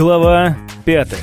Глава пятая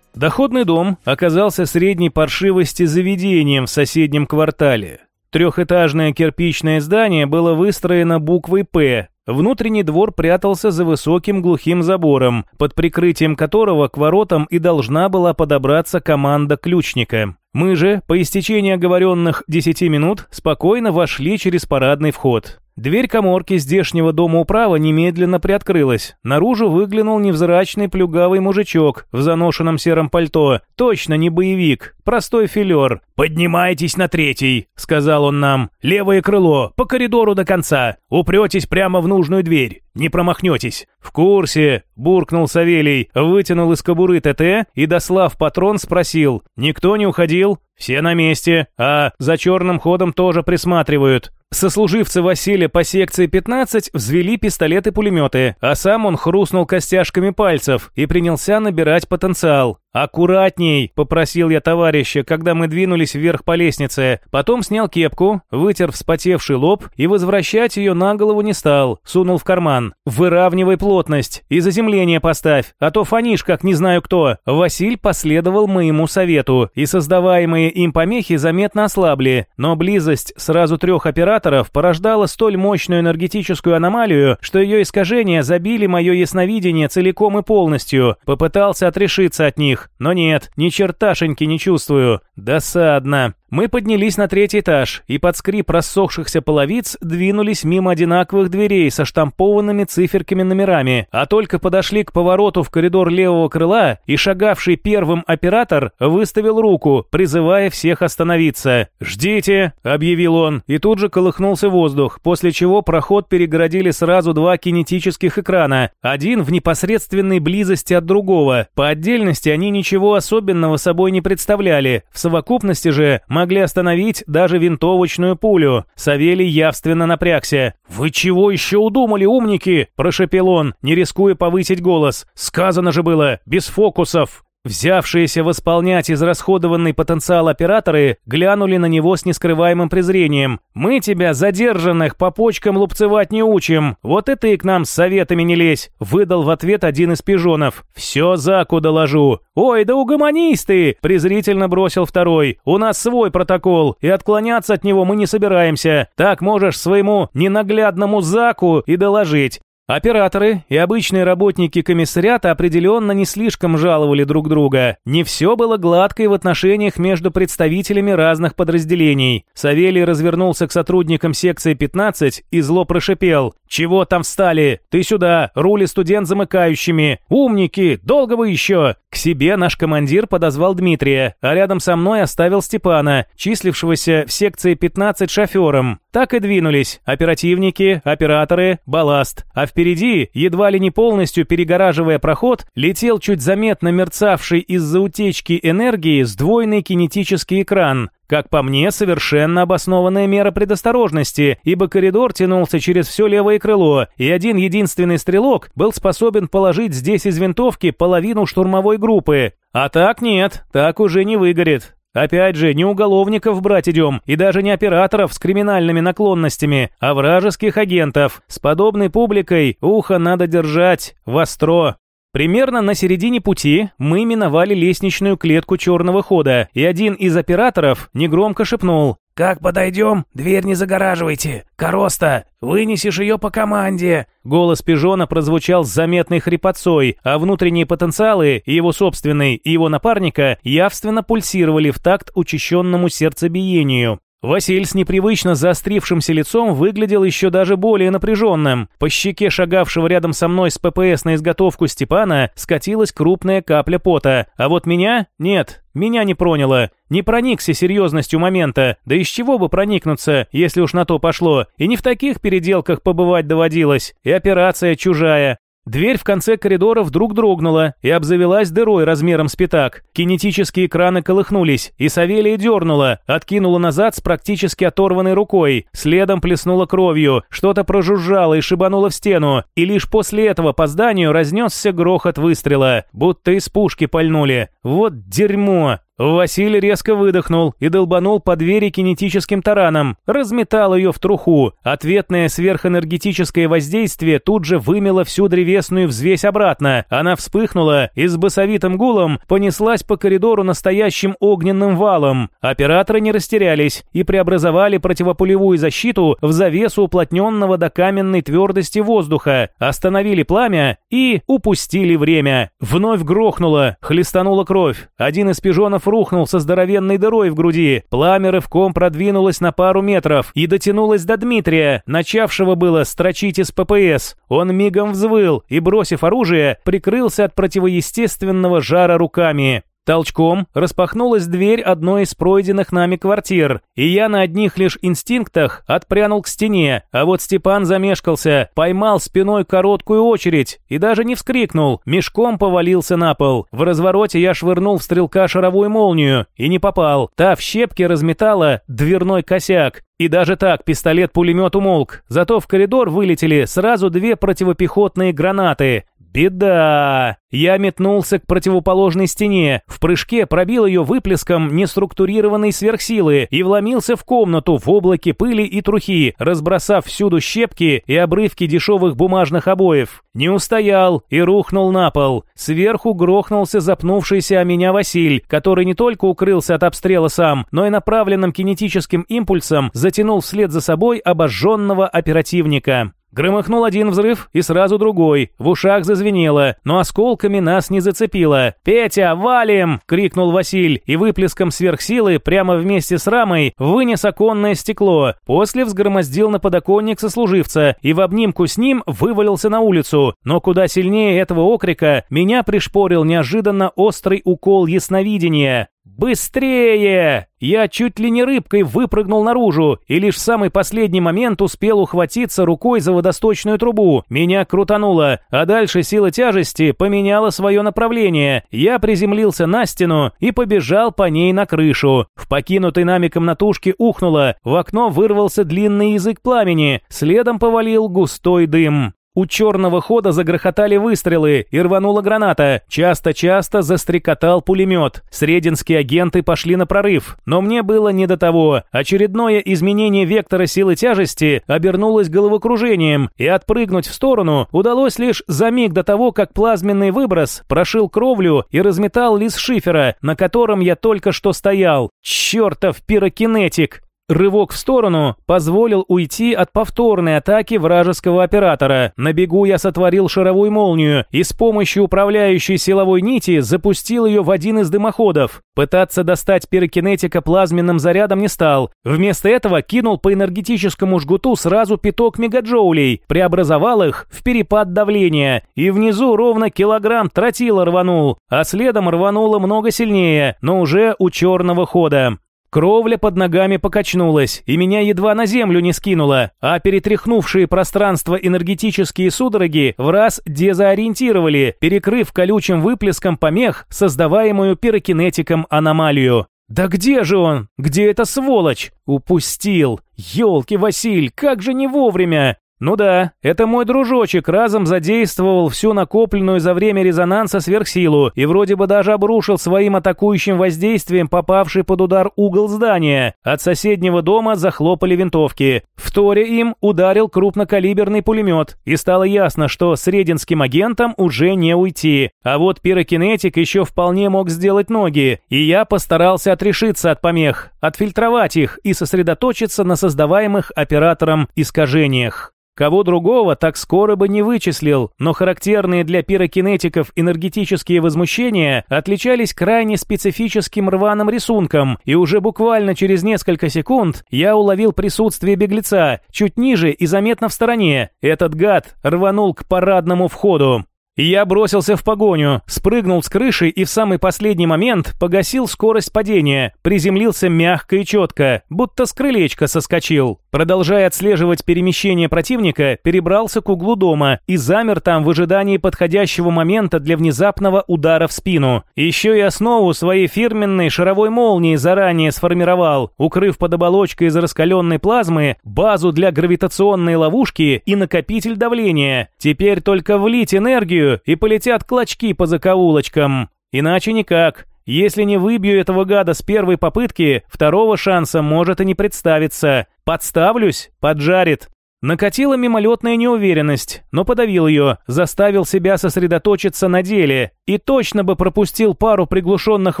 Доходный дом оказался средней паршивости заведением в соседнем квартале. Трехэтажное кирпичное здание было выстроено буквой «П», Внутренний двор прятался за высоким глухим забором, под прикрытием которого к воротам и должна была подобраться команда ключника. Мы же, по истечении оговоренных 10 минут, спокойно вошли через парадный вход. Дверь коморки здешнего дома управа немедленно приоткрылась. Наружу выглянул невзрачный плюгавый мужичок в заношенном сером пальто. Точно не боевик, простой филер. «Поднимайтесь на третий», — сказал он нам. «Левое крыло, по коридору до конца. Упретесь прямо в нужную дверь. Не промахнетесь». «В курсе», — буркнул Савелий, вытянул из кобуры ТТ и, дослав патрон, спросил. «Никто не уходил?» «Все на месте, а за черным ходом тоже присматривают». Сослуживцы Василия по секции 15 взвели пистолеты-пулеметы, а сам он хрустнул костяшками пальцев и принялся набирать потенциал. «Аккуратней!» – попросил я товарища, когда мы двинулись вверх по лестнице. Потом снял кепку, вытер вспотевший лоб и возвращать ее на голову не стал, сунул в карман. «Выравнивай плотность и заземление поставь, а то фонишь, как не знаю кто». Василь последовал моему совету, и создаваемые им помехи заметно ослабли, но близость сразу трех операторов порождала столь мощную энергетическую аномалию, что ее искажения забили мое ясновидение целиком и полностью. Попытался отрешиться от них, но нет, ни черташеньки не чувствую. Досадно. Мы поднялись на третий этаж и под скрип рассохшихся половиц двинулись мимо одинаковых дверей со штампованными циферками номерами, а только подошли к повороту в коридор левого крыла, и шагавший первым оператор выставил руку, призывая всех остановиться. «Ждите!» – объявил он, и тут же колыхнулся воздух, после чего проход перегородили сразу два кинетических экрана, один в непосредственной близости от другого. По отдельности они ничего особенного собой не представляли, в совокупности же – могли остановить даже винтовочную пулю. Савелий явственно напрягся. «Вы чего еще удумали, умники?» – прошепел он, не рискуя повысить голос. «Сказано же было, без фокусов!» Взявшиеся восполнять израсходованный потенциал операторы глянули на него с нескрываемым презрением. «Мы тебя, задержанных, по почкам лупцевать не учим. Вот и ты к нам с советами не лезь», — выдал в ответ один из пижонов. «Все заку доложу». «Ой, да угомонись ты!» — презрительно бросил второй. «У нас свой протокол, и отклоняться от него мы не собираемся. Так можешь своему ненаглядному заку и доложить. Операторы и обычные работники комиссариата определенно не слишком жаловали друг друга. Не все было гладко и в отношениях между представителями разных подразделений. Савелий развернулся к сотрудникам секции 15 и зло прошипел. «Чего там встали? Ты сюда, рули студент замыкающими! Умники! Долго вы еще!» К себе наш командир подозвал Дмитрия, а рядом со мной оставил Степана, числившегося в секции 15 шофером. Так и двинулись оперативники, операторы, балласт. А впереди, едва ли не полностью перегораживая проход, летел чуть заметно мерцавший из-за утечки энергии сдвоенный кинетический экран. Как по мне, совершенно обоснованная мера предосторожности, ибо коридор тянулся через все левое крыло, и один единственный стрелок был способен положить здесь из винтовки половину штурмовой группы. А так нет, так уже не выгорит. Опять же, не уголовников брать идем, и даже не операторов с криминальными наклонностями, а вражеских агентов. С подобной публикой ухо надо держать востро. Примерно на середине пути мы миновали лестничную клетку черного хода, и один из операторов негромко шепнул «Как подойдем, дверь не загораживайте! Короста, вынесешь ее по команде!» Голос пижона прозвучал с заметной хрипотцой, а внутренние потенциалы, его собственный, и его напарника, явственно пульсировали в такт учащенному сердцебиению. Василь с непривычно заострившимся лицом выглядел еще даже более напряженным. По щеке шагавшего рядом со мной с ППС на изготовку Степана скатилась крупная капля пота. А вот меня? Нет, меня не проняло. Не проникся серьезностью момента. Да из чего бы проникнуться, если уж на то пошло. И не в таких переделках побывать доводилось. И операция чужая. Дверь в конце коридора вдруг дрогнула и обзавелась дырой размером с пятак. Кинетические экраны колыхнулись, и Савелия дернула, откинула назад с практически оторванной рукой, следом плеснула кровью, что-то прожужжало и шибануло в стену, и лишь после этого по зданию разнесся грохот выстрела, будто из пушки пальнули. Вот дерьмо! Василий резко выдохнул и долбанул по двери кинетическим тараном, разметал ее в труху. Ответное сверхэнергетическое воздействие тут же вымело всю древесную взвесь обратно. Она вспыхнула и с басовитым гулом понеслась по коридору настоящим огненным валом. Операторы не растерялись и преобразовали противопулевую защиту в завесу уплотненного до каменной твердости воздуха, остановили пламя и упустили время. Вновь грохнуло, хлестанула кровь. Один из пижонов Романов рухнул со здоровенной дырой в груди. Пламя рывком продвинулось на пару метров и дотянулось до Дмитрия, начавшего было строчить из ППС. Он мигом взвыл и, бросив оружие, прикрылся от противоестественного жара руками. Толчком распахнулась дверь одной из пройденных нами квартир, и я на одних лишь инстинктах отпрянул к стене, а вот Степан замешкался, поймал спиной короткую очередь и даже не вскрикнул, мешком повалился на пол. В развороте я швырнул в стрелка шаровую молнию и не попал. Та в щепки разметала дверной косяк. И даже так пистолет-пулемет умолк, зато в коридор вылетели сразу две противопехотные гранаты. Беда! Я метнулся к противоположной стене, в прыжке пробил ее выплеском неструктурированной сверхсилы и вломился в комнату в облаке пыли и трухи, разбросав всюду щепки и обрывки дешевых бумажных обоев. Не устоял и рухнул на пол. Сверху грохнулся запнувшийся о меня Василь, который не только укрылся от обстрела сам, но и направленным кинетическим импульсом затянул вслед за собой обожженного оперативника. Громыхнул один взрыв и сразу другой. В ушах зазвенело, но осколками нас не зацепило. «Петя, валим!» — крикнул Василь и выплеском сверхсилы прямо вместе с рамой вынес оконное стекло. После взгромоздил на подоконник сослуживца и в обнимку с ним вывалился на улицу. Но куда сильнее этого окрика меня пришпорил неожиданно острый укол ясновидения. «Быстрее!» Я чуть ли не рыбкой выпрыгнул наружу и лишь в самый последний момент успел ухватиться рукой за водосточную трубу. Меня крутануло, а дальше сила тяжести поменяла свое направление. Я приземлился на стену и побежал по ней на крышу. В покинутой нами комнатушке ухнуло, в окно вырвался длинный язык пламени, следом повалил густой дым. У черного хода загрохотали выстрелы и рванула граната. Часто-часто застрекотал пулемет. Срединские агенты пошли на прорыв. Но мне было не до того. Очередное изменение вектора силы тяжести обернулось головокружением, и отпрыгнуть в сторону удалось лишь за миг до того, как плазменный выброс прошил кровлю и разметал лист шифера, на котором я только что стоял. Чертов пирокинетик! Рывок в сторону позволил уйти от повторной атаки вражеского оператора. На бегу я сотворил шаровую молнию и с помощью управляющей силовой нити запустил ее в один из дымоходов. Пытаться достать пирокинетика плазменным зарядом не стал. Вместо этого кинул по энергетическому жгуту сразу пяток мегаджоулей, преобразовал их в перепад давления, и внизу ровно килограмм тротила рванул, а следом рвануло много сильнее, но уже у черного хода. Кровля под ногами покачнулась, и меня едва на землю не скинуло, а перетряхнувшие пространство энергетические судороги в раз дезориентировали, перекрыв колючим выплеском помех создаваемую пирокинетиком аномалию. «Да где же он? Где эта сволочь?» «Упустил! Ёлки, Василь, как же не вовремя!» Ну да, это мой дружочек разом задействовал всю накопленную за время резонанса сверхсилу и вроде бы даже обрушил своим атакующим воздействием попавший под удар угол здания. От соседнего дома захлопали винтовки. В торе им ударил крупнокалиберный пулемет, и стало ясно, что с рединским агентом уже не уйти. А вот пирокинетик еще вполне мог сделать ноги, и я постарался отрешиться от помех, отфильтровать их и сосредоточиться на создаваемых оператором искажениях. Кого другого так скоро бы не вычислил, но характерные для пирокинетиков энергетические возмущения отличались крайне специфическим рваным рисунком, и уже буквально через несколько секунд я уловил присутствие беглеца, чуть ниже и заметно в стороне. Этот гад рванул к парадному входу. Я бросился в погоню, спрыгнул с крыши и в самый последний момент погасил скорость падения, приземлился мягко и четко, будто с крылечка соскочил. Продолжая отслеживать перемещение противника, перебрался к углу дома и замер там в ожидании подходящего момента для внезапного удара в спину. Еще и основу своей фирменной шаровой молнии заранее сформировал, укрыв под оболочкой из раскаленной плазмы базу для гравитационной ловушки и накопитель давления. Теперь только влить энергию энергию, и полетят клочки по закоулочкам. Иначе никак. Если не выбью этого гада с первой попытки, второго шанса может и не представиться. Подставлюсь, поджарит. Накатила мимолетная неуверенность, но подавил ее, заставил себя сосредоточиться на деле. И точно бы пропустил пару приглушенных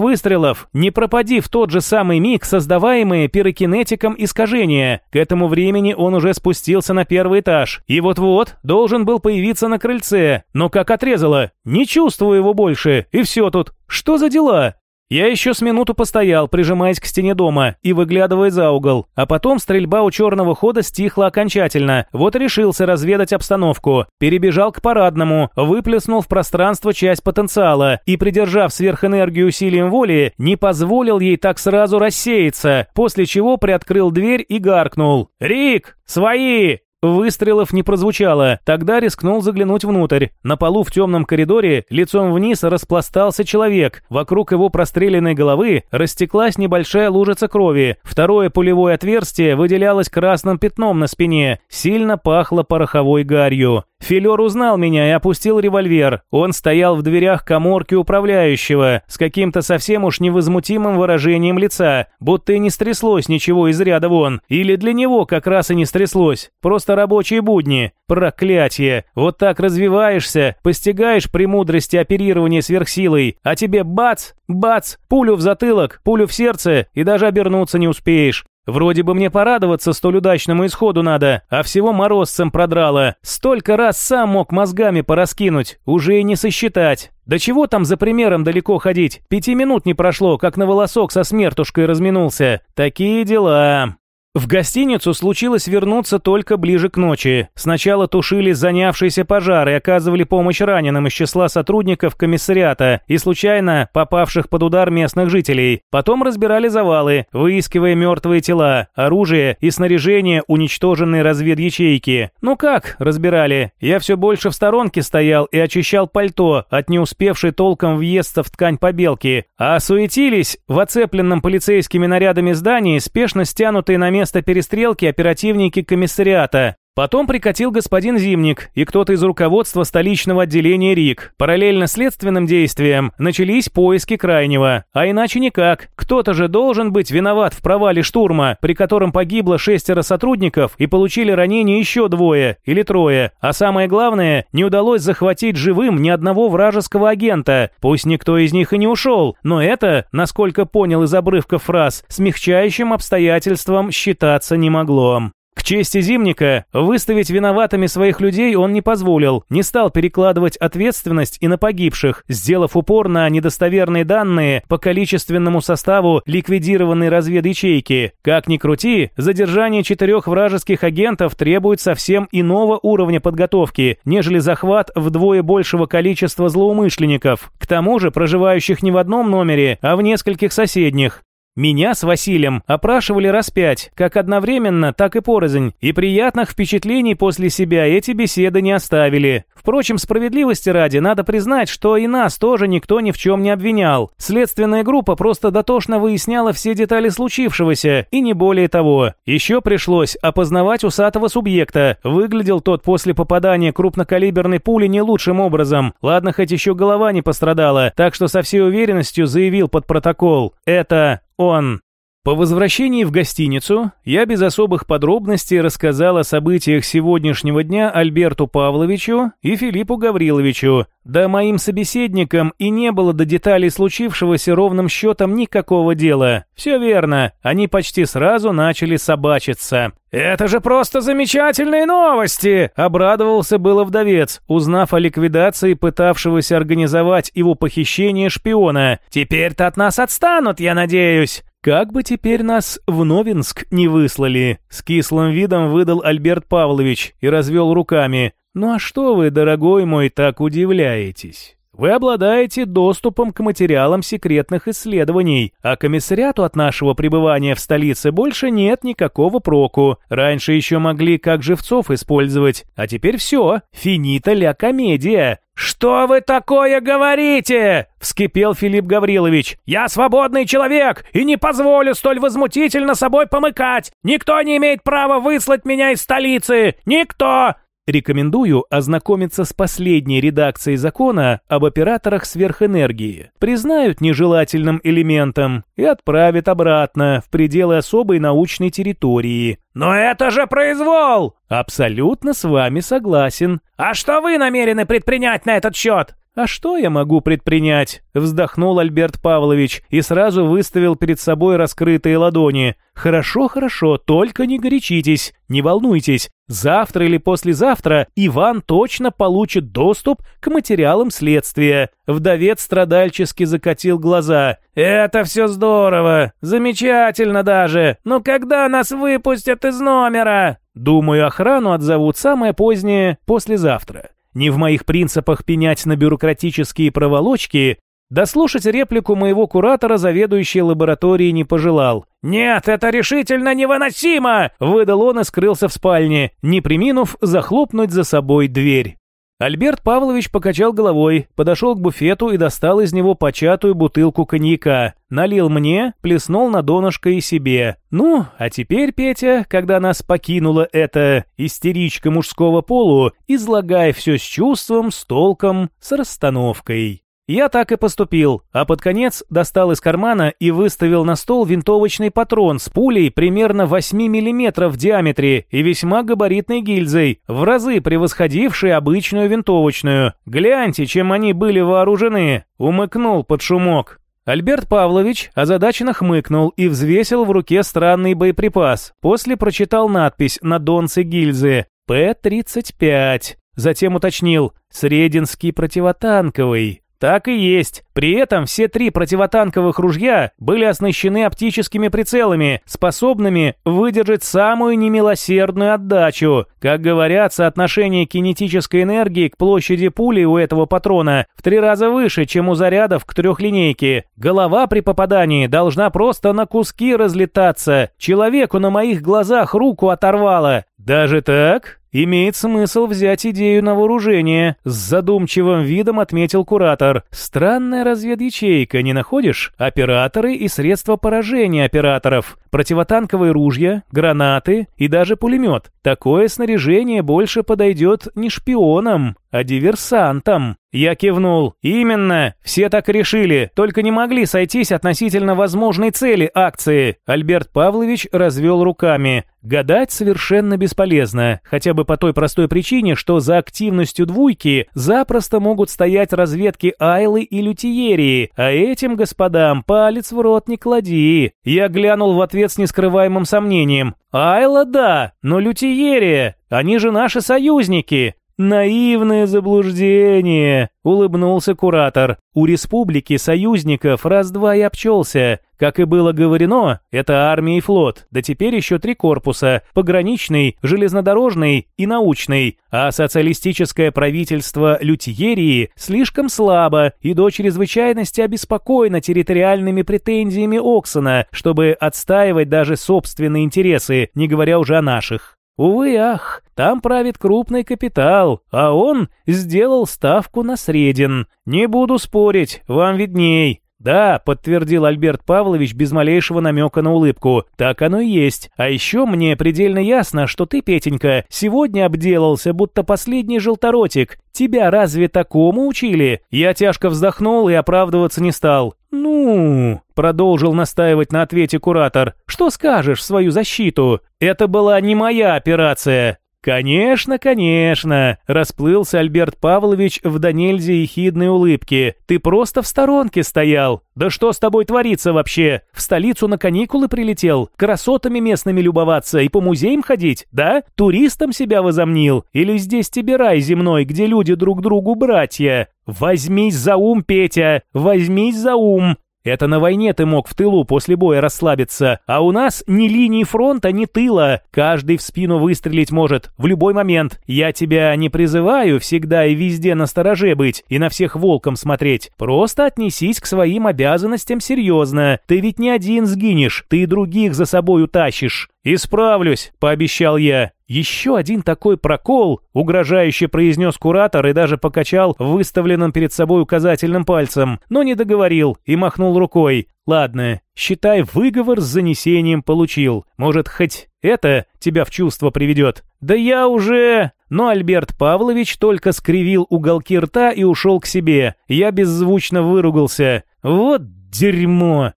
выстрелов, не пропади в тот же самый миг создаваемые пирокинетиком искажения. К этому времени он уже спустился на первый этаж. И вот-вот должен был появиться на крыльце. Но как отрезало, не чувствую его больше, и все тут. Что за дела? Я еще с минуту постоял, прижимаясь к стене дома и выглядывая за угол, а потом стрельба у черного хода стихла окончательно, вот решился разведать обстановку. Перебежал к парадному, выплеснул в пространство часть потенциала и, придержав сверхэнергию усилием воли, не позволил ей так сразу рассеяться, после чего приоткрыл дверь и гаркнул. «Рик! Свои!» Выстрелов не прозвучало, тогда рискнул заглянуть внутрь. На полу в темном коридоре лицом вниз распластался человек. Вокруг его простреленной головы растеклась небольшая лужица крови. Второе пулевое отверстие выделялось красным пятном на спине. Сильно пахло пороховой гарью. Филер узнал меня и опустил револьвер. Он стоял в дверях коморки управляющего с каким-то совсем уж невозмутимым выражением лица, будто и не стряслось ничего из ряда вон. Или для него как раз и не стряслось. Просто рабочие будни. Проклятие. Вот так развиваешься, постигаешь премудрости оперирования сверхсилой, а тебе бац, бац, пулю в затылок, пулю в сердце и даже обернуться не успеешь. Вроде бы мне порадоваться столь удачному исходу надо, а всего морозцем продрало. Столько раз сам мог мозгами пораскинуть, уже и не сосчитать. Да чего там за примером далеко ходить? Пяти минут не прошло, как на волосок со смертушкой разминулся. Такие дела. В гостиницу случилось вернуться только ближе к ночи. Сначала тушили занявшиеся пожар и оказывали помощь раненым из числа сотрудников комиссариата и случайно попавших под удар местных жителей. Потом разбирали завалы, выискивая мертвые тела, оружие и снаряжение уничтоженной разведячейки. Ну как разбирали? Я все больше в сторонке стоял и очищал пальто от не успевшей толком въесться в ткань побелки. А суетились в оцепленном полицейскими нарядами здании, спешно стянутые на место место перестрелки оперативники комиссариата. Потом прикатил господин Зимник и кто-то из руководства столичного отделения РИК. Параллельно следственным действиям начались поиски крайнего. А иначе никак. Кто-то же должен быть виноват в провале штурма, при котором погибло шестеро сотрудников и получили ранения еще двое или трое. А самое главное, не удалось захватить живым ни одного вражеского агента. Пусть никто из них и не ушел, но это, насколько понял из обрывков фраз, смягчающим обстоятельством считаться не могло. Чести Зимника, выставить виноватыми своих людей он не позволил, не стал перекладывать ответственность и на погибших, сделав упор на недостоверные данные по количественному составу ликвидированной разведячейки. Как ни крути, задержание четырех вражеских агентов требует совсем иного уровня подготовки, нежели захват вдвое большего количества злоумышленников. К тому же проживающих не в одном номере, а в нескольких соседних. Меня с Василием опрашивали раз пять, как одновременно, так и порознь, и приятных впечатлений после себя эти беседы не оставили. Впрочем, справедливости ради, надо признать, что и нас тоже никто ни в чем не обвинял. Следственная группа просто дотошно выясняла все детали случившегося, и не более того. Еще пришлось опознавать усатого субъекта. Выглядел тот после попадания крупнокалиберной пули не лучшим образом. Ладно, хоть еще голова не пострадала, так что со всей уверенностью заявил под протокол. Это он. По возвращении в гостиницу я без особых подробностей рассказал о событиях сегодняшнего дня Альберту Павловичу и Филиппу Гавриловичу. Да моим собеседникам и не было до деталей случившегося ровным счетом никакого дела. Все верно, они почти сразу начали собачиться. «Это же просто замечательные новости!» — обрадовался было вдовец, узнав о ликвидации пытавшегося организовать его похищение шпиона. «Теперь-то от нас отстанут, я надеюсь!» «Как бы теперь нас в Новинск не выслали!» С кислым видом выдал Альберт Павлович и развел руками. «Ну а что вы, дорогой мой, так удивляетесь?» Вы обладаете доступом к материалам секретных исследований, а комиссариату от нашего пребывания в столице больше нет никакого проку. Раньше еще могли как живцов использовать, а теперь все, финита ля комедия. «Что вы такое говорите?» — вскипел Филипп Гаврилович. «Я свободный человек и не позволю столь возмутительно собой помыкать. Никто не имеет права выслать меня из столицы. Никто!» Рекомендую ознакомиться с последней редакцией закона об операторах сверхэнергии. Признают нежелательным элементом и отправят обратно в пределы особой научной территории. «Но это же произвол!» Абсолютно с вами согласен. «А что вы намерены предпринять на этот счет?» «А что я могу предпринять?» – вздохнул Альберт Павлович и сразу выставил перед собой раскрытые ладони. «Хорошо, хорошо, только не горячитесь, не волнуйтесь. Завтра или послезавтра Иван точно получит доступ к материалам следствия». Вдовец страдальчески закатил глаза. «Это все здорово, замечательно даже, но когда нас выпустят из номера?» «Думаю, охрану отзовут самое позднее послезавтра». Не в моих принципах пенять на бюрократические проволочки, дослушать реплику моего куратора заведующий лабораторией не пожелал. «Нет, это решительно невыносимо!» – выдал он и скрылся в спальне, не приминув захлопнуть за собой дверь. Альберт Павлович покачал головой, подошел к буфету и достал из него початую бутылку коньяка. Налил мне, плеснул на донышко и себе. Ну, а теперь, Петя, когда нас покинула эта истеричка мужского полу, излагай все с чувством, с толком, с расстановкой. Я так и поступил, а под конец достал из кармана и выставил на стол винтовочный патрон с пулей примерно 8 мм в диаметре и весьма габаритной гильзой, в разы превосходившей обычную винтовочную. Гляньте, чем они были вооружены. Умыкнул под шумок. Альберт Павлович озадаченно хмыкнул и взвесил в руке странный боеприпас. После прочитал надпись на донце гильзы «П-35». Затем уточнил «Срединский противотанковый». Так и есть. При этом все три противотанковых ружья были оснащены оптическими прицелами, способными выдержать самую немилосердную отдачу. Как говорят, соотношение кинетической энергии к площади пули у этого патрона в три раза выше, чем у зарядов к трехлинейке. Голова при попадании должна просто на куски разлетаться. Человеку на моих глазах руку оторвало. Даже так? «Имеет смысл взять идею на вооружение», — с задумчивым видом отметил куратор. «Странная разведячейка, не находишь? Операторы и средства поражения операторов, противотанковые ружья, гранаты и даже пулемет. Такое снаряжение больше подойдет не шпионам, а диверсантам». Я кивнул. «Именно, все так решили, только не могли сойтись относительно возможной цели акции». Альберт Павлович развел руками. Гадать совершенно бесполезно, хотя бы по той простой причине, что за активностью двуйки запросто могут стоять разведки Айлы и Лютиерии, а этим господам палец в рот не клади. Я глянул в ответ с нескрываемым сомнением. Айла да, но Лютиерия, они же наши союзники. «Наивное заблуждение», — улыбнулся куратор. «У республики союзников раз-два и обчелся. Как и было говорено, это армия и флот, да теперь еще три корпуса – пограничный, железнодорожный и научный. А социалистическое правительство Лютьерии слишком слабо и до чрезвычайности обеспокоено территориальными претензиями Оксона, чтобы отстаивать даже собственные интересы, не говоря уже о наших. Увы, ах, там правит крупный капитал, а он сделал ставку на средин. Не буду спорить, вам видней. «Да», — подтвердил Альберт Павлович без малейшего намека на улыбку, — «так оно и есть. А еще мне предельно ясно, что ты, Петенька, сегодня обделался, будто последний желторотик. Тебя разве такому учили?» Я тяжко вздохнул и оправдываться не стал. «Ну...» — продолжил настаивать на ответе куратор. «Что скажешь в свою защиту? Это была не моя операция. «Конечно, конечно!» – расплылся Альберт Павлович в до нельзя ехидной улыбке. «Ты просто в сторонке стоял! Да что с тобой творится вообще? В столицу на каникулы прилетел? Красотами местными любоваться и по музеям ходить, да? Туристом себя возомнил? Или здесь тебе рай земной, где люди друг другу братья? Возьмись за ум, Петя! Возьмись за ум! Это на войне ты мог в тылу после боя расслабиться, а у нас ни линии фронта, ни тыла. Каждый в спину выстрелить может в любой момент. Я тебя не призываю всегда и везде на стороже быть и на всех волком смотреть. Просто отнесись к своим обязанностям серьезно. Ты ведь не один сгинешь, ты других за собой утащишь. «Исправлюсь», — пообещал я. «Еще один такой прокол», — угрожающе произнес куратор и даже покачал выставленным перед собой указательным пальцем, но не договорил и махнул рукой. Ладно, считай, выговор с занесением получил. Может, хоть это тебя в чувство приведет? Да я уже... Но Альберт Павлович только скривил уголки рта и ушел к себе. Я беззвучно выругался. Вот дерьмо.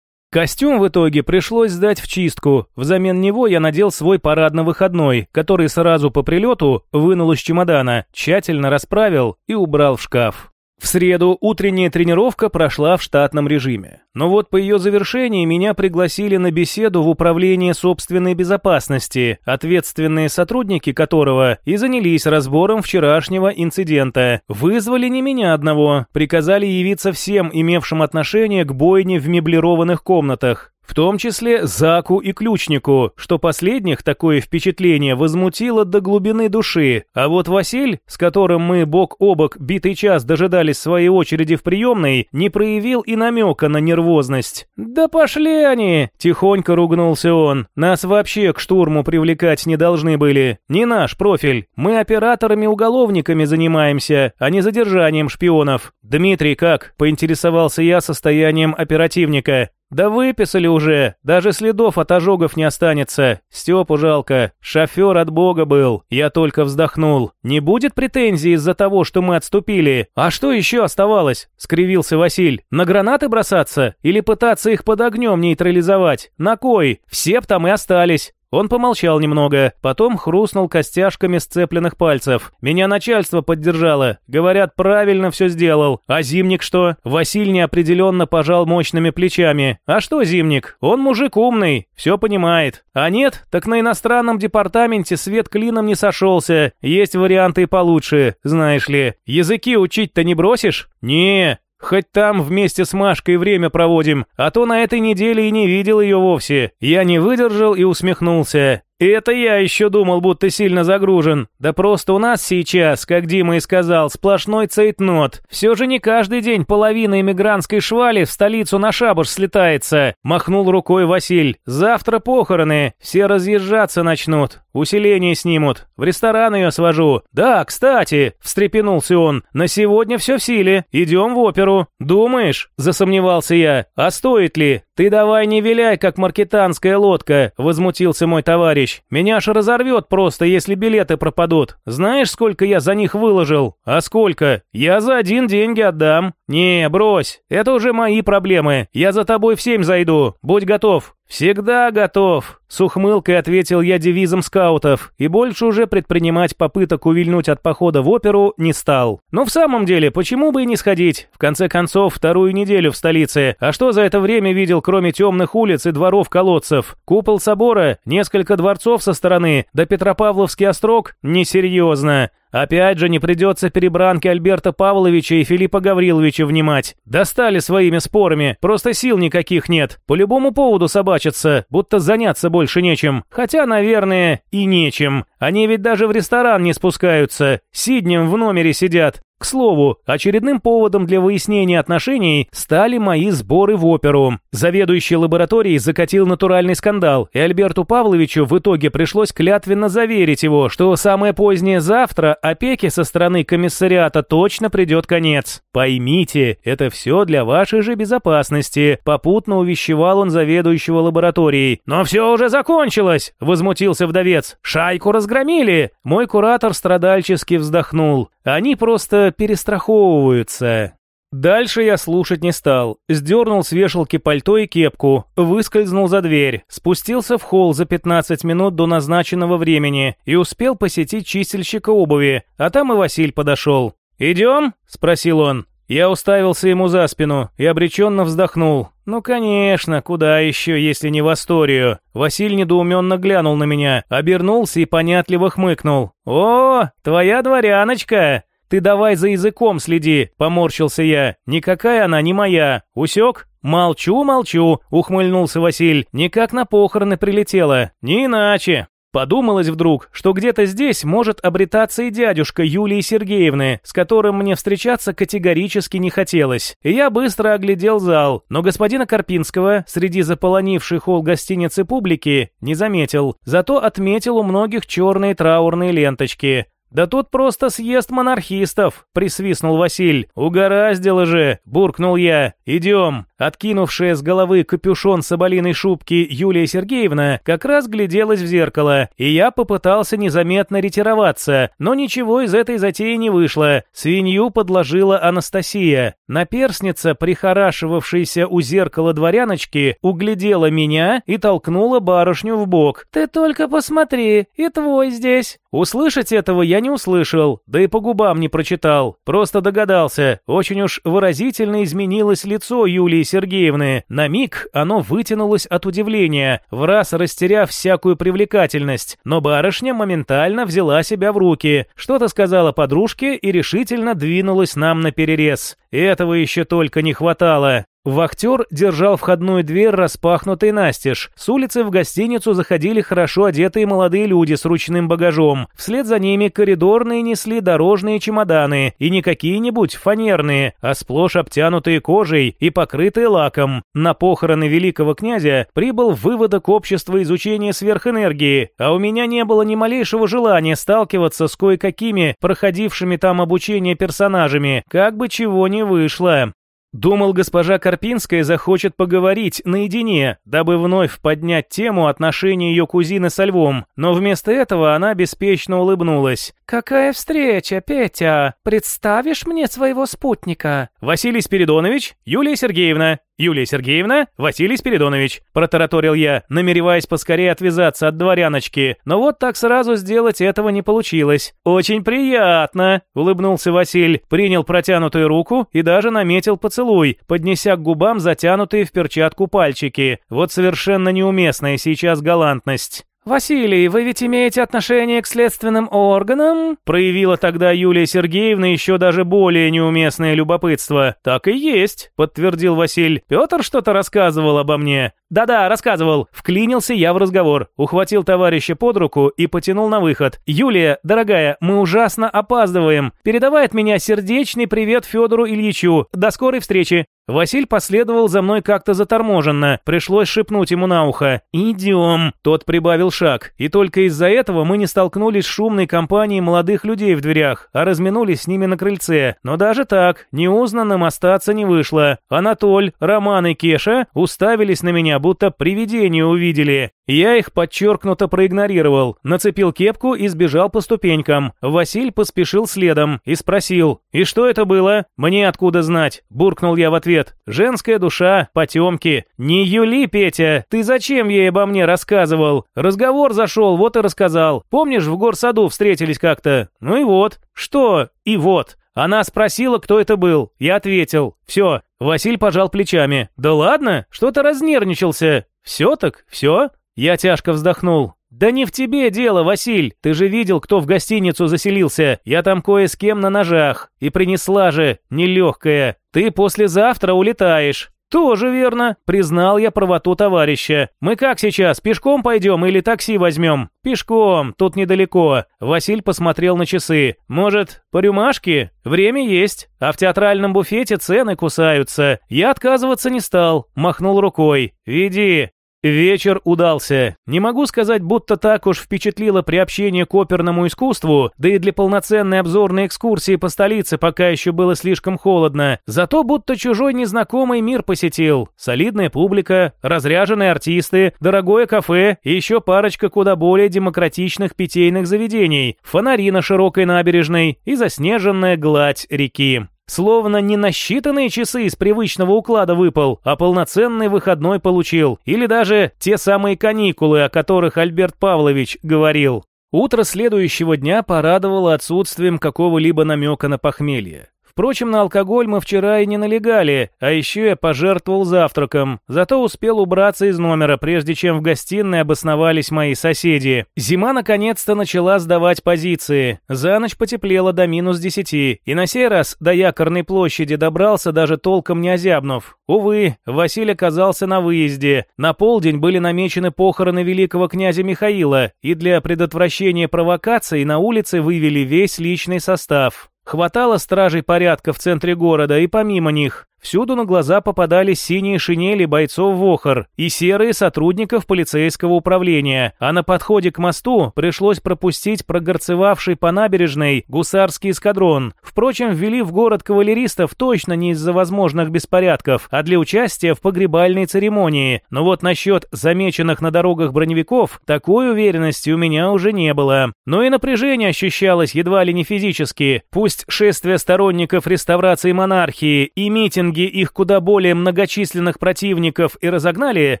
Костюм в итоге пришлось сдать в чистку. Взамен него я надел свой парадно-выходной, который сразу по прилету вынул из чемодана, тщательно расправил и убрал в шкаф. В среду утренняя тренировка прошла в штатном режиме. Но вот по ее завершении меня пригласили на беседу в управление собственной безопасности, ответственные сотрудники которого и занялись разбором вчерашнего инцидента. Вызвали не меня одного, приказали явиться всем, имевшим отношение к бойне в меблированных комнатах. В том числе Заку и Ключнику, что последних такое впечатление возмутило до глубины души. А вот Василь, с которым мы бок о бок битый час дожидались своей очереди в приемной, не проявил и намека на нервозность. «Да пошли они!» – тихонько ругнулся он. «Нас вообще к штурму привлекать не должны были. Не наш профиль. Мы операторами-уголовниками занимаемся, а не задержанием шпионов. Дмитрий как?» – поинтересовался я состоянием оперативника. «Да выписали уже, даже следов от ожогов не останется. Степу жалко, шофер от бога был, я только вздохнул. Не будет претензий из-за того, что мы отступили? А что еще оставалось?» — скривился Василь. «На гранаты бросаться? Или пытаться их под огнем нейтрализовать? На кой? Все б там и остались. Он помолчал немного, потом хрустнул костяшками сцепленных пальцев. Меня начальство поддержало. Говорят, правильно все сделал. А Зимник что? Василь неопределенно пожал мощными плечами. А что Зимник? Он мужик умный, все понимает. А нет, так на иностранном департаменте свет клином не сошелся. Есть варианты и получше, знаешь ли. Языки учить-то не бросишь? Не, Хоть там вместе с Машкой время проводим, а то на этой неделе и не видел ее вовсе. Я не выдержал и усмехнулся. «Это я еще думал, будто сильно загружен. Да просто у нас сейчас, как Дима и сказал, сплошной цейтнот. Все же не каждый день половина иммигрантской швали в столицу на шабаш слетается», — махнул рукой Василь. «Завтра похороны, все разъезжаться начнут, усиление снимут, в ресторан ее свожу. Да, кстати», — встрепенулся он, — «на сегодня все в силе, идем в оперу». «Думаешь?» — засомневался я. «А стоит ли? Ты давай не виляй, как маркетанская лодка», — возмутился мой товарищ меня аж разорвет просто, если билеты пропадут. Знаешь, сколько я за них выложил? А сколько? Я за один деньги отдам. Не, брось, это уже мои проблемы. Я за тобой в семь зайду. Будь готов. «Всегда готов», — с ухмылкой ответил я девизом скаутов, и больше уже предпринимать попыток увильнуть от похода в оперу не стал. Но в самом деле, почему бы и не сходить? В конце концов, вторую неделю в столице. А что за это время видел, кроме темных улиц и дворов-колодцев? Купол собора, несколько дворцов со стороны, да Петропавловский острог? Несерьезно. Опять же не придется перебранки Альберта Павловича и Филиппа Гавриловича внимать. Достали своими спорами, просто сил никаких нет. По любому поводу собачатся, будто заняться больше нечем. Хотя, наверное, и нечем. Они ведь даже в ресторан не спускаются, сиднем в номере сидят. К слову, очередным поводом для выяснения отношений стали мои сборы в оперу. Заведующий лабораторией закатил натуральный скандал, и Альберту Павловичу в итоге пришлось клятвенно заверить его, что самое позднее завтра опеки со стороны комиссариата точно придет конец. Поймите, это все для вашей же безопасности, попутно увещевал он заведующего лабораторией. Но все уже закончилось, возмутился вдовец. Шайку разгромили. Мой куратор страдальчески вздохнул. Они просто перестраховываются. Дальше я слушать не стал. Сдернул с вешалки пальто и кепку, выскользнул за дверь, спустился в холл за 15 минут до назначенного времени и успел посетить чистильщика обуви, а там и Василь подошел. «Идем?» – спросил он. Я уставился ему за спину и обреченно вздохнул. «Ну, конечно, куда еще, если не в Асторию?» Василь недоуменно глянул на меня, обернулся и понятливо хмыкнул. «О, твоя дворяночка!» «Ты давай за языком следи», — поморщился я. «Никакая она не моя. Усек?» «Молчу, молчу», — ухмыльнулся Василь. «Никак на похороны прилетела. Не иначе». Подумалось вдруг, что где-то здесь может обретаться и дядюшка Юлии Сергеевны, с которым мне встречаться категорически не хотелось. И я быстро оглядел зал, но господина Карпинского среди заполонившей холл гостиницы публики не заметил, зато отметил у многих черные траурные ленточки. «Да тут просто съезд монархистов», — присвистнул Василь. «Угораздило же», — буркнул я. «Идем». Откинувшая с головы капюшон соболиной шубки Юлия Сергеевна как раз гляделась в зеркало, и я попытался незаметно ретироваться, но ничего из этой затеи не вышло. Свинью подложила Анастасия. Наперсница, прихорашивавшаяся у зеркала дворяночки, углядела меня и толкнула барышню в бок. «Ты только посмотри, и твой здесь». Услышать этого я не услышал, да и по губам не прочитал. Просто догадался. Очень уж выразительно изменилось лицо Юлии Сергеевны. На миг оно вытянулось от удивления, в раз растеряв всякую привлекательность. Но барышня моментально взяла себя в руки, что-то сказала подружке и решительно двинулась нам на перерез. Этого еще только не хватало. Вахтер держал входную дверь распахнутой настежь. С улицы в гостиницу заходили хорошо одетые молодые люди с ручным багажом. Вслед за ними коридорные несли дорожные чемоданы, и не какие-нибудь фанерные, а сплошь обтянутые кожей и покрытые лаком. На похороны великого князя прибыл выводок общества изучения сверхэнергии, а у меня не было ни малейшего желания сталкиваться с кое-какими проходившими там обучение персонажами, как бы чего не вышло. Думал, госпожа Карпинская захочет поговорить наедине, дабы вновь поднять тему отношений ее кузины со львом, но вместо этого она беспечно улыбнулась. «Какая встреча, Петя! Представишь мне своего спутника?» «Василий Спиридонович, Юлия Сергеевна». «Юлия Сергеевна, Василий Спиридонович», – протараторил я, намереваясь поскорее отвязаться от дворяночки, но вот так сразу сделать этого не получилось. «Очень приятно», – улыбнулся Василь, принял протянутую руку и даже наметил поцелуй, поднеся к губам затянутые в перчатку пальчики. Вот совершенно неуместная сейчас галантность. «Василий, вы ведь имеете отношение к следственным органам?» Проявила тогда Юлия Сергеевна еще даже более неуместное любопытство. «Так и есть», — подтвердил Василь. «Петр что-то рассказывал обо мне». «Да-да, рассказывал». Вклинился я в разговор, ухватил товарища под руку и потянул на выход. «Юлия, дорогая, мы ужасно опаздываем. Передавай от меня сердечный привет Федору Ильичу. До скорой встречи». Василь последовал за мной как-то заторможенно, пришлось шепнуть ему на ухо «Идем». Тот прибавил шаг, и только из-за этого мы не столкнулись с шумной компанией молодых людей в дверях, а разминулись с ними на крыльце. Но даже так, неузнанным остаться не вышло. Анатоль, Роман и Кеша уставились на меня, будто привидение увидели. Я их подчеркнуто проигнорировал, нацепил кепку и сбежал по ступенькам. Василь поспешил следом и спросил «И что это было?» «Мне откуда знать?» – буркнул я в ответ. «Женская душа, потемки». «Не Юли, Петя, ты зачем ей обо мне рассказывал?» «Разговор зашел, вот и рассказал. Помнишь, в горсаду встретились как-то?» «Ну и вот». «Что «и вот»?» Она спросила, кто это был. Я ответил. Все. Василь пожал плечами. Да ладно, что-то разнервничался. Все так, все. Я тяжко вздохнул. «Да не в тебе дело, Василь. Ты же видел, кто в гостиницу заселился. Я там кое с кем на ножах. И принесла же, нелегкая. Ты послезавтра улетаешь». «Тоже верно», — признал я правоту товарища. «Мы как сейчас, пешком пойдем или такси возьмем?» «Пешком, тут недалеко». Василь посмотрел на часы. «Может, по рюмашке? Время есть, а в театральном буфете цены кусаются. Я отказываться не стал, махнул рукой. «Веди». Вечер удался. Не могу сказать, будто так уж впечатлило приобщение к оперному искусству, да и для полноценной обзорной экскурсии по столице пока еще было слишком холодно. Зато будто чужой незнакомый мир посетил. Солидная публика, разряженные артисты, дорогое кафе и еще парочка куда более демократичных питейных заведений, фонари на широкой набережной и заснеженная гладь реки. Словно не насчитанные часы из привычного уклада выпал, а полноценный выходной получил. Или даже те самые каникулы, о которых Альберт Павлович говорил. Утро следующего дня порадовало отсутствием какого-либо намека на похмелье. Впрочем, на алкоголь мы вчера и не налегали, а еще я пожертвовал завтраком. Зато успел убраться из номера, прежде чем в гостиной обосновались мои соседи. Зима наконец-то начала сдавать позиции. За ночь потеплело до минус десяти, и на сей раз до якорной площади добрался даже толком не озябнув. Увы, Василий оказался на выезде. На полдень были намечены похороны великого князя Михаила, и для предотвращения провокаций на улице вывели весь личный состав. Хватало стражей порядка в центре города и помимо них. Всюду на глаза попадались синие шинели бойцов ВОХР и серые сотрудников полицейского управления, а на подходе к мосту пришлось пропустить прогорцевавший по набережной гусарский эскадрон. Впрочем, ввели в город кавалеристов точно не из-за возможных беспорядков, а для участия в погребальной церемонии. Но вот насчет замеченных на дорогах броневиков, такой уверенности у меня уже не было. Но и напряжение ощущалось едва ли не физически. Пусть шествие сторонников реставрации монархии и митинги их куда более многочисленных противников и разогнали,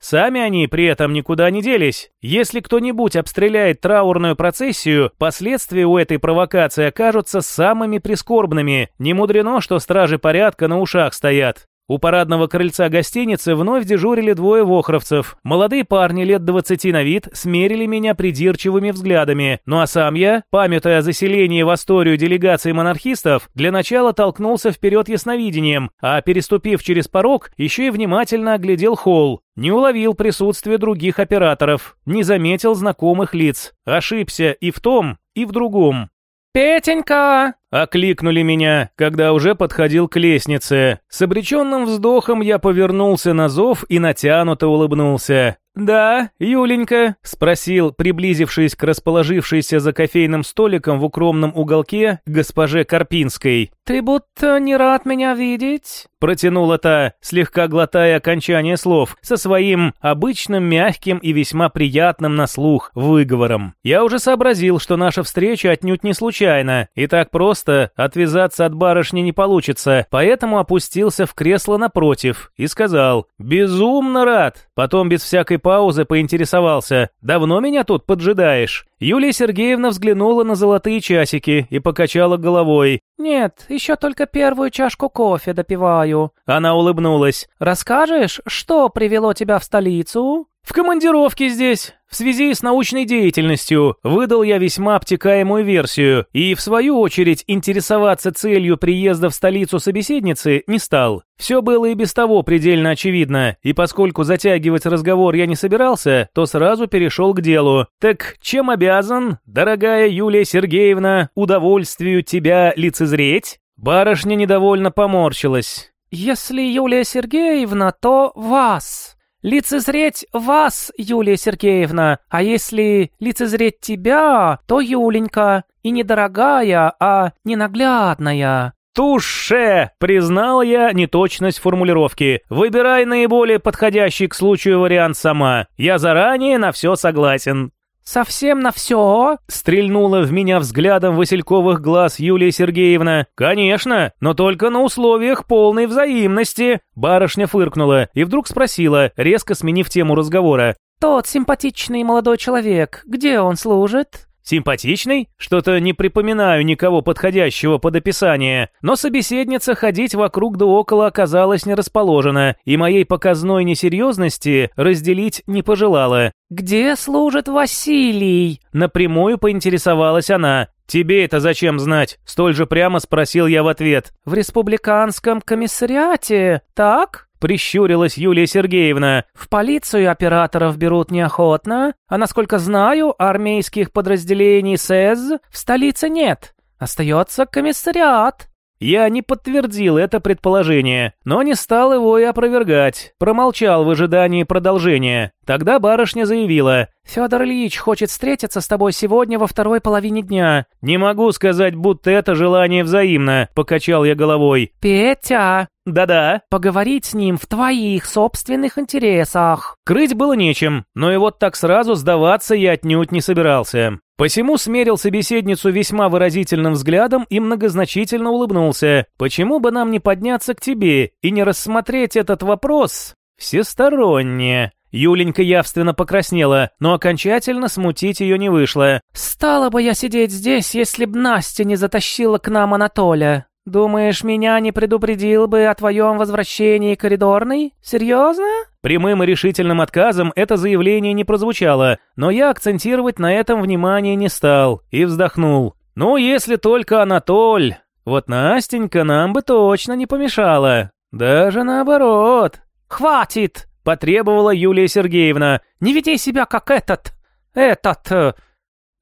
сами они при этом никуда не делись. Если кто-нибудь обстреляет траурную процессию, последствия у этой провокации окажутся самыми прискорбными. Не мудрено, что стражи порядка на ушах стоят. У парадного крыльца гостиницы вновь дежурили двое вохровцев. Молодые парни лет двадцати на вид смерили меня придирчивыми взглядами. Ну а сам я, памятуя о заселении в историю делегации монархистов, для начала толкнулся вперед ясновидением, а переступив через порог, еще и внимательно оглядел холл. Не уловил присутствие других операторов, не заметил знакомых лиц. Ошибся и в том, и в другом. «Петенька!» — окликнули меня, когда уже подходил к лестнице. С обреченным вздохом я повернулся на зов и натянуто улыбнулся. «Да, Юленька?» — спросил, приблизившись к расположившейся за кофейным столиком в укромном уголке госпоже Карпинской. «Ты будто не рад меня видеть?» — протянула та, слегка глотая окончание слов, со своим обычным мягким и весьма приятным на слух выговором. Я уже сообразил, что наша встреча отнюдь не случайна, и так просто отвязаться от барышни не получится, поэтому опустился в кресло напротив и сказал «Безумно рад!» Потом без всякой паузы поинтересовался «Давно меня тут поджидаешь?» Юлия Сергеевна взглянула на золотые часики и покачала головой. «Нет, еще только первую чашку кофе допиваю». Она улыбнулась. «Расскажешь, что привело тебя в столицу?» «В командировке здесь, в связи с научной деятельностью, выдал я весьма обтекаемую версию, и, в свою очередь, интересоваться целью приезда в столицу собеседницы не стал. Все было и без того предельно очевидно, и поскольку затягивать разговор я не собирался, то сразу перешел к делу. «Так чем обязан, дорогая Юлия Сергеевна, удовольствию тебя лицезреть?» Барышня недовольно поморщилась. «Если Юлия Сергеевна, то вас», лицезреть вас, Юлия Сергеевна, а если лицезреть тебя, то Юленька, и не дорогая, а ненаглядная». «Туше!» — признал я неточность формулировки. «Выбирай наиболее подходящий к случаю вариант сама. Я заранее на все согласен». «Совсем на все?» — стрельнула в меня взглядом васильковых глаз Юлия Сергеевна. «Конечно, но только на условиях полной взаимности!» Барышня фыркнула и вдруг спросила, резко сменив тему разговора. «Тот симпатичный молодой человек, где он служит?» Симпатичный? Что-то не припоминаю никого подходящего под описание. Но собеседница ходить вокруг да около оказалась не расположена, и моей показной несерьезности разделить не пожелала. «Где служит Василий?» Напрямую поинтересовалась она. «Тебе это зачем знать?» Столь же прямо спросил я в ответ. «В республиканском комиссариате, так?» Прищурилась Юлия Сергеевна. «В полицию операторов берут неохотно, а насколько знаю, армейских подразделений СЭЗ в столице нет. Остается комиссариат». Я не подтвердил это предположение, но не стал его и опровергать. Промолчал в ожидании продолжения. Тогда барышня заявила. «Федор Ильич хочет встретиться с тобой сегодня во второй половине дня». «Не могу сказать, будто это желание взаимно», — покачал я головой. «Петя!» «Да-да». «Поговорить с ним в твоих собственных интересах». Крыть было нечем, но и вот так сразу сдаваться я отнюдь не собирался. Посему смерил собеседницу весьма выразительным взглядом и многозначительно улыбнулся. «Почему бы нам не подняться к тебе и не рассмотреть этот вопрос всесторонне?» Юленька явственно покраснела, но окончательно смутить ее не вышло. «Стала бы я сидеть здесь, если б Настя не затащила к нам Анатолия. Думаешь, меня не предупредил бы о твоем возвращении коридорный? Серьезно?» Прямым и решительным отказом это заявление не прозвучало, но я акцентировать на этом внимание не стал и вздохнул. «Ну, если только Анатоль. Вот Настенька нам бы точно не помешала. Даже наоборот». «Хватит!» — потребовала Юлия Сергеевна. «Не веди себя как этот... этот...»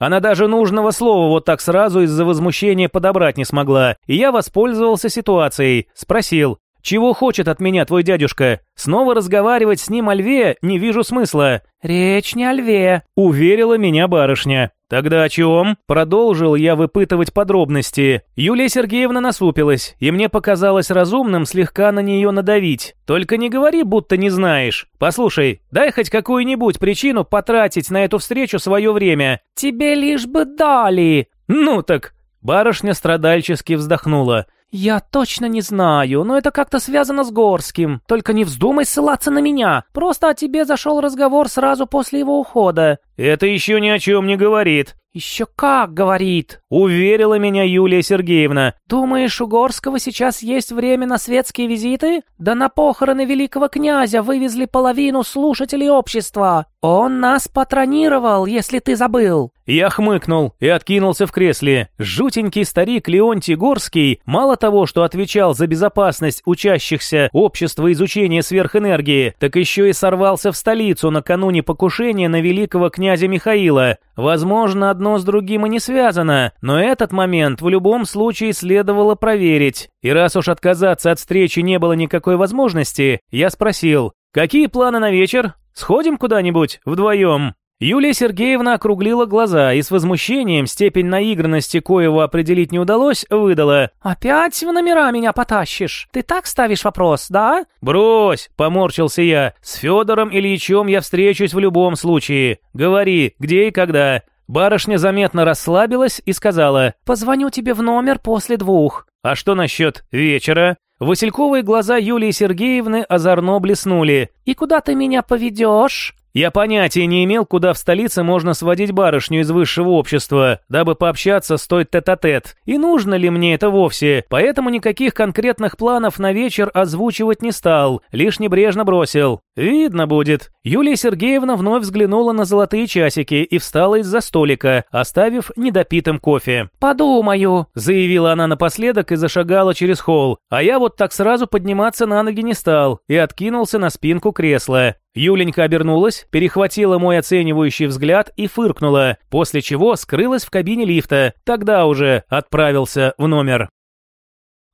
Она даже нужного слова вот так сразу из-за возмущения подобрать не смогла, и я воспользовался ситуацией, спросил. Чего хочет от меня твой дядюшка? Снова разговаривать с ним о льве не вижу смысла». «Речь не о льве», — уверила меня барышня. «Тогда о чем?» Продолжил я выпытывать подробности. Юлия Сергеевна насупилась, и мне показалось разумным слегка на нее надавить. «Только не говори, будто не знаешь. Послушай, дай хоть какую-нибудь причину потратить на эту встречу свое время». «Тебе лишь бы дали». «Ну так...» Барышня страдальчески вздохнула. «Я точно не знаю, но это как-то связано с Горским. Только не вздумай ссылаться на меня. Просто о тебе зашел разговор сразу после его ухода». «Это еще ни о чем не говорит». «Еще как говорит», — уверила меня Юлия Сергеевна. «Думаешь, у Горского сейчас есть время на светские визиты? Да на похороны великого князя вывезли половину слушателей общества. Он нас патронировал, если ты забыл». Я хмыкнул и откинулся в кресле. Жутенький старик Леонтий Горский мало того, что отвечал за безопасность учащихся общества изучения сверхэнергии, так еще и сорвался в столицу накануне покушения на великого князя Михаила. Возможно, одно с другим и не связано, но этот момент в любом случае следовало проверить. И раз уж отказаться от встречи не было никакой возможности, я спросил, «Какие планы на вечер? Сходим куда-нибудь вдвоем?» Юлия Сергеевна округлила глаза и с возмущением степень наигранности коего определить не удалось, выдала. «Опять в номера меня потащишь? Ты так ставишь вопрос, да?» «Брось!» — поморщился я. «С Федором Ильичем я встречусь в любом случае. Говори, где и когда». Барышня заметно расслабилась и сказала. «Позвоню тебе в номер после двух». «А что насчет вечера?» Васильковые глаза Юлии Сергеевны озорно блеснули. «И куда ты меня поведешь?» Я понятия не имел, куда в столице можно сводить барышню из высшего общества, дабы пообщаться с той тет-а-тет. И нужно ли мне это вовсе, поэтому никаких конкретных планов на вечер озвучивать не стал, лишь небрежно бросил. Видно будет. Юлия Сергеевна вновь взглянула на золотые часики и встала из-за столика, оставив недопитым кофе. «Подумаю», — заявила она напоследок и зашагала через холл. А я вот так сразу подниматься на ноги не стал и откинулся на спинку кресла. Юленька обернулась, перехватила мой оценивающий взгляд и фыркнула, после чего скрылась в кабине лифта, тогда уже отправился в номер.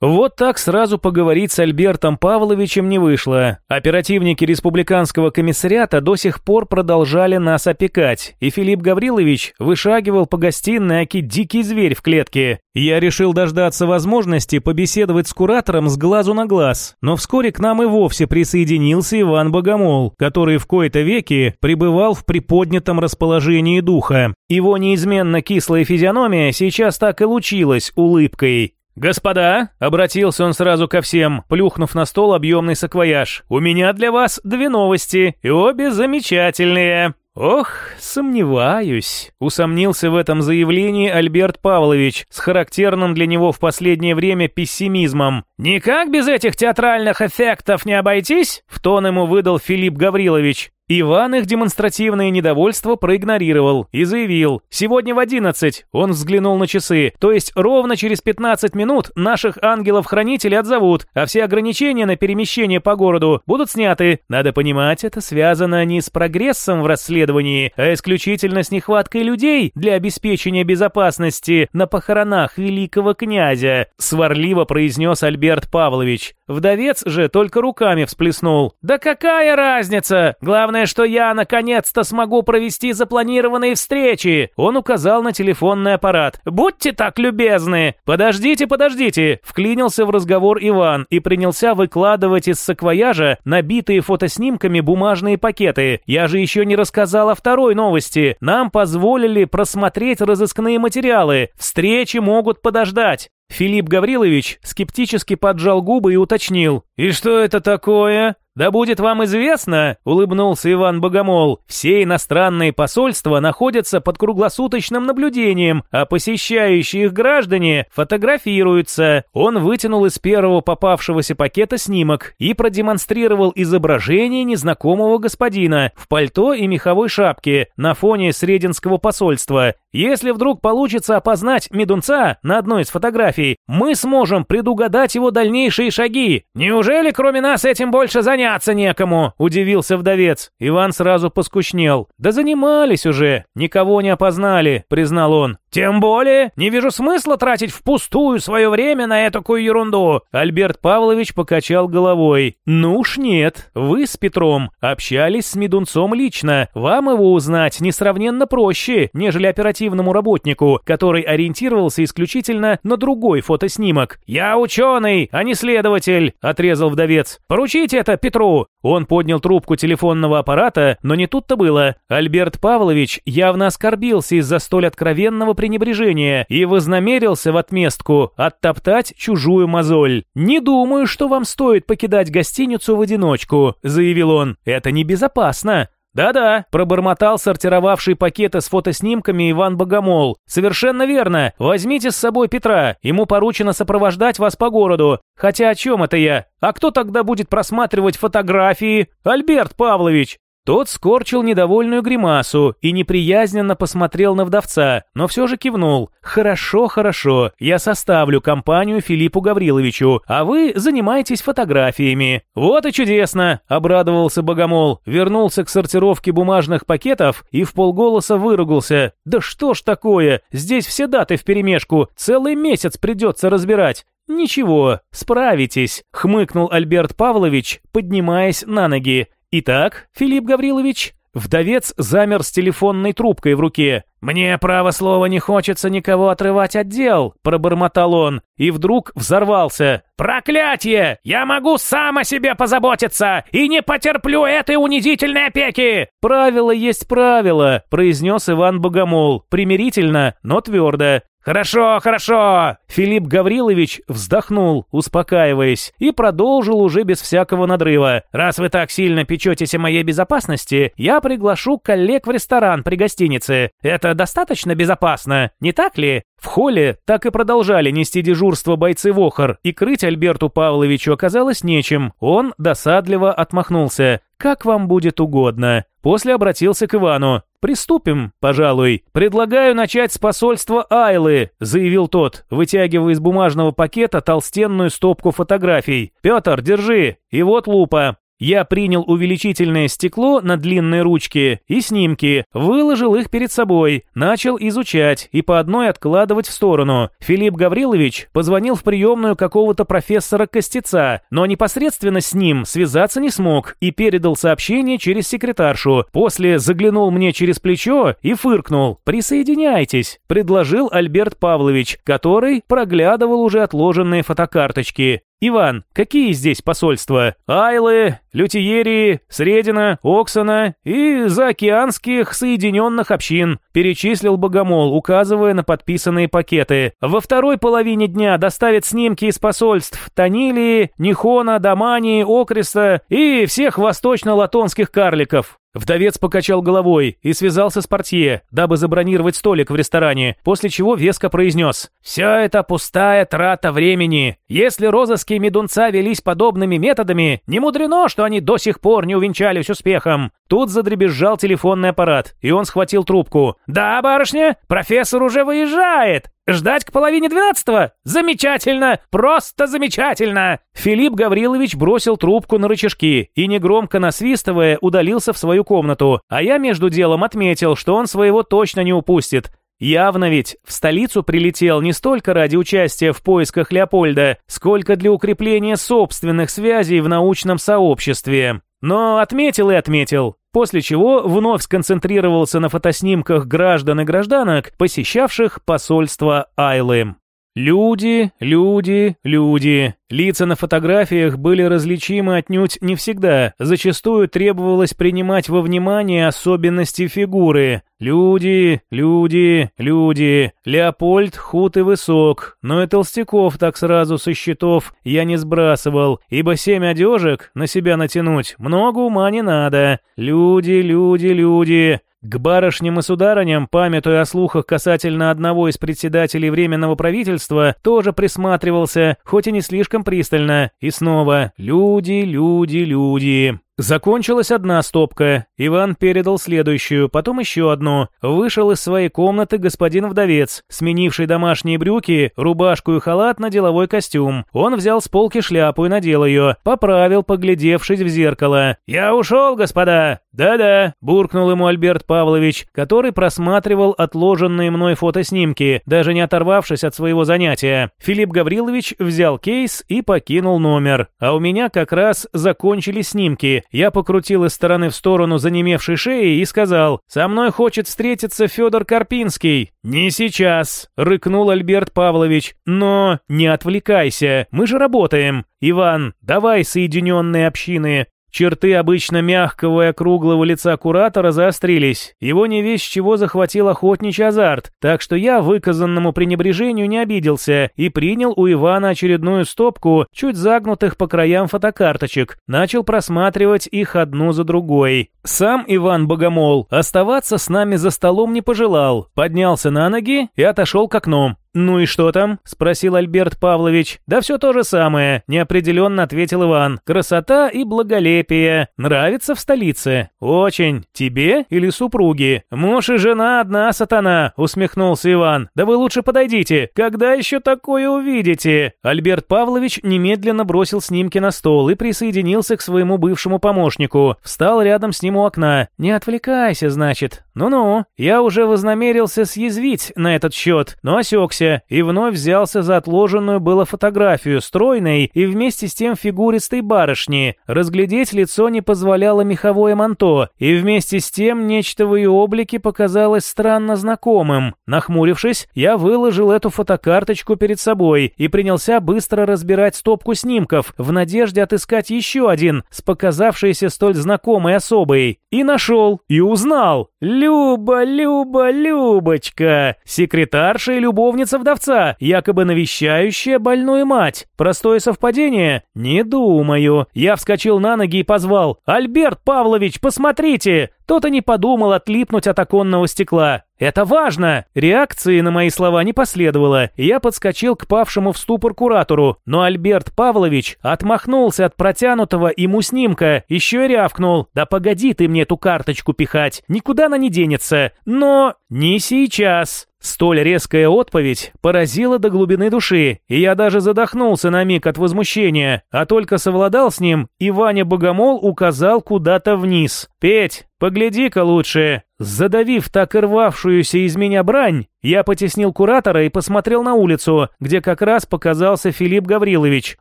Вот так сразу поговорить с Альбертом Павловичем не вышло. Оперативники республиканского комиссариата до сих пор продолжали нас опекать, и Филипп Гаврилович вышагивал по гостиной, аки дикий зверь в клетке. Я решил дождаться возможности побеседовать с куратором с глазу на глаз, но вскоре к нам и вовсе присоединился Иван Богомол, который в кои-то веки пребывал в приподнятом расположении духа. Его неизменно кислая физиономия сейчас так и лучилась улыбкой. «Господа!» — обратился он сразу ко всем, плюхнув на стол объемный саквояж. «У меня для вас две новости, и обе замечательные!» «Ох, сомневаюсь», — усомнился в этом заявлении Альберт Павлович с характерным для него в последнее время пессимизмом. «Никак без этих театральных эффектов не обойтись?» — в тон ему выдал Филипп Гаврилович. Иван их демонстративное недовольство проигнорировал и заявил, «Сегодня в одиннадцать». Он взглянул на часы, то есть ровно через 15 минут наших ангелов-хранителей отзовут, а все ограничения на перемещение по городу будут сняты. Надо понимать, это связано не с прогрессом в расследовании, а исключительно с нехваткой людей для обеспечения безопасности на похоронах великого князя», сварливо произнес Альберт Павлович. Вдовец же только руками всплеснул. «Да какая разница? Главное, что я наконец-то смогу провести запланированные встречи!» Он указал на телефонный аппарат. «Будьте так любезны!» «Подождите, подождите!» Вклинился в разговор Иван и принялся выкладывать из саквояжа набитые фотоснимками бумажные пакеты. «Я же еще не рассказал о второй новости. Нам позволили просмотреть разыскные материалы. Встречи могут подождать. Филипп Гаврилович скептически поджал губы и уточнил. «И что это такое?» «Да будет вам известно», — улыбнулся Иван Богомол, «все иностранные посольства находятся под круглосуточным наблюдением, а посещающие их граждане фотографируются». Он вытянул из первого попавшегося пакета снимок и продемонстрировал изображение незнакомого господина в пальто и меховой шапке на фоне Срединского посольства. Если вдруг получится опознать медунца на одной из фотографий, мы сможем предугадать его дальнейшие шаги. Неужели кроме нас этим больше заняться некому», — удивился вдовец. Иван сразу поскучнел. «Да занимались уже, никого не опознали», — признал он. Тем более, не вижу смысла тратить впустую свое время на этакую ерунду. Альберт Павлович покачал головой. Ну уж нет, вы с Петром общались с Медунцом лично. Вам его узнать несравненно проще, нежели оперативному работнику, который ориентировался исключительно на другой фотоснимок. Я ученый, а не следователь, отрезал вдовец. Поручите это Петру. Он поднял трубку телефонного аппарата, но не тут-то было. Альберт Павлович явно оскорбился из-за столь откровенного пренебрежения и вознамерился в отместку оттоптать чужую мозоль. «Не думаю, что вам стоит покидать гостиницу в одиночку», — заявил он. «Это небезопасно. «Да-да», — пробормотал сортировавший пакеты с фотоснимками Иван Богомол. «Совершенно верно. Возьмите с собой Петра. Ему поручено сопровождать вас по городу. Хотя о чем это я? А кто тогда будет просматривать фотографии? Альберт Павлович. Тот скорчил недовольную гримасу и неприязненно посмотрел на вдовца, но все же кивнул. «Хорошо, хорошо, я составлю компанию Филиппу Гавриловичу, а вы занимайтесь фотографиями». «Вот и чудесно!» – обрадовался Богомол, вернулся к сортировке бумажных пакетов и в полголоса выругался. «Да что ж такое, здесь все даты вперемешку, целый месяц придется разбирать». «Ничего, справитесь», — хмыкнул Альберт Павлович, поднимаясь на ноги. «Итак, Филипп Гаврилович?» Вдовец замер с телефонной трубкой в руке. «Мне, право слова, не хочется никого отрывать от дел», — пробормотал он, и вдруг взорвался. «Проклятие! Я могу сам о себе позаботиться и не потерплю этой унизительной опеки!» «Правило есть правило», — произнес Иван Богомол, примирительно, но твердо. «Хорошо, хорошо!» Филипп Гаврилович вздохнул, успокаиваясь, и продолжил уже без всякого надрыва. «Раз вы так сильно печетесь о моей безопасности, я приглашу коллег в ресторан при гостинице. Это достаточно безопасно, не так ли?» В холле так и продолжали нести дежурство бойцы Вохор, и крыть Альберту Павловичу оказалось нечем. Он досадливо отмахнулся. «Как вам будет угодно». После обратился к Ивану. «Приступим, пожалуй. Предлагаю начать с посольства Айлы», — заявил тот, вытягивая из бумажного пакета толстенную стопку фотографий. «Петр, держи. И вот лупа. Я принял увеличительное стекло на длинной ручке и снимки, выложил их перед собой, начал изучать и по одной откладывать в сторону. Филипп Гаврилович позвонил в приемную какого-то профессора Костеца, но непосредственно с ним связаться не смог и передал сообщение через секретаршу. После заглянул мне через плечо и фыркнул. «Присоединяйтесь», — предложил Альберт Павлович, который проглядывал уже отложенные фотокарточки. «Иван, какие здесь посольства? Айлы, Лютиерии, Средина, Оксана и заокеанских Соединенных общин», перечислил Богомол, указывая на подписанные пакеты. «Во второй половине дня доставят снимки из посольств Танилии, Нихона, Дамании, Окреста и всех восточно-латонских карликов. Вдовец покачал головой и связался с портье, дабы забронировать столик в ресторане, после чего веско произнес «Все это пустая трата времени. Если розыски медунца велись подобными методами, не мудрено, что они до сих пор не увенчались успехом». Тут задребезжал телефонный аппарат, и он схватил трубку. «Да, барышня, профессор уже выезжает. Ждать к половине двенадцатого? Замечательно! Просто замечательно!» Филипп Гаврилович бросил трубку на рычажки и, негромко насвистывая, удалился в свою комнату, а я между делом отметил, что он своего точно не упустит. Явно ведь в столицу прилетел не столько ради участия в поисках Леопольда, сколько для укрепления собственных связей в научном сообществе. Но отметил и отметил, после чего вновь сконцентрировался на фотоснимках граждан и гражданок, посещавших посольство Айлы. Люди, люди, люди. Лица на фотографиях были различимы отнюдь не всегда. Зачастую требовалось принимать во внимание особенности фигуры. Люди, люди, люди. Леопольд худ и высок, но и толстяков так сразу со счетов я не сбрасывал, ибо семь одежек на себя натянуть много ума не надо. Люди, люди, люди. К барышням и сударыням, памятуя о слухах касательно одного из председателей Временного правительства, тоже присматривался, хоть и не слишком пристально. И снова «люди, люди, люди». Закончилась одна стопка. Иван передал следующую, потом еще одну. Вышел из своей комнаты господин вдовец, сменивший домашние брюки, рубашку и халат на деловой костюм. Он взял с полки шляпу и надел ее, поправил, поглядевшись в зеркало. «Я ушел, господа!» «Да-да», — буркнул ему Альберт Павлович, который просматривал отложенные мной фотоснимки, даже не оторвавшись от своего занятия. Филипп Гаврилович взял кейс и покинул номер. А у меня как раз закончились снимки. Я покрутил из стороны в сторону занемевшей шеи и сказал, «Со мной хочет встретиться Федор Карпинский». «Не сейчас», — рыкнул Альберт Павлович. «Но не отвлекайся, мы же работаем. Иван, давай соединенные общины. Черты обычно мягкого и округлого лица куратора заострились. Его не весь чего захватил охотничий азарт, так что я выказанному пренебрежению не обиделся и принял у Ивана очередную стопку чуть загнутых по краям фотокарточек, начал просматривать их одну за другой. Сам Иван Богомол оставаться с нами за столом не пожелал, поднялся на ноги и отошел к окну. «Ну и что там?» – спросил Альберт Павлович. «Да все то же самое», – неопределенно ответил Иван. «Красота и благолепие. Нравится в столице?» «Очень. Тебе или супруге?» «Муж и жена одна сатана», – усмехнулся Иван. «Да вы лучше подойдите. Когда еще такое увидите?» Альберт Павлович немедленно бросил снимки на стол и присоединился к своему бывшему помощнику. Встал рядом с ним у окна. «Не отвлекайся, значит. Ну-ну. Я уже вознамерился съязвить на этот счет, но осекся напрягся и вновь взялся за отложенную было фотографию стройной и вместе с тем фигуристой барышни. Разглядеть лицо не позволяло меховое манто, и вместе с тем нечто в ее облике показалось странно знакомым. Нахмурившись, я выложил эту фотокарточку перед собой и принялся быстро разбирать стопку снимков в надежде отыскать еще один с показавшейся столь знакомой особой. И нашел, и узнал. Люба, Люба, Любочка, секретарша и любовница вдовца, якобы навещающая больную мать. Простое совпадение? Не думаю. Я вскочил на ноги и позвал. «Альберт Павлович, посмотрите!» Тот и не подумал отлипнуть от оконного стекла. «Это важно!» Реакции на мои слова не последовало, я подскочил к павшему в ступор куратору, но Альберт Павлович отмахнулся от протянутого ему снимка, еще и рявкнул. «Да погоди ты мне эту карточку пихать, никуда она не денется!» «Но не сейчас!» Столь резкая отповедь поразила до глубины души, и я даже задохнулся на миг от возмущения, а только совладал с ним, и Ваня Богомол указал куда-то вниз. «Петь, погляди-ка лучше!» Задавив так и рвавшуюся из меня брань, я потеснил куратора и посмотрел на улицу, где как раз показался Филипп Гаврилович.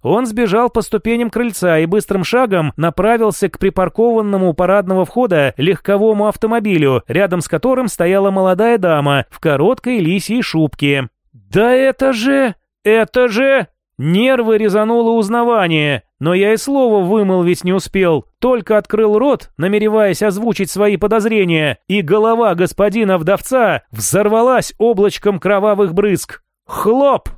Он сбежал по ступеням крыльца и быстрым шагом направился к припаркованному у парадного входа легковому автомобилю, рядом с которым стояла молодая дама в короткой лисьей шубке. «Да это же... это же...» Нервы резануло узнавание, но я и слова вымолвить не успел, только открыл рот, намереваясь озвучить свои подозрения, и голова господина вдовца взорвалась облачком кровавых брызг. Хлоп!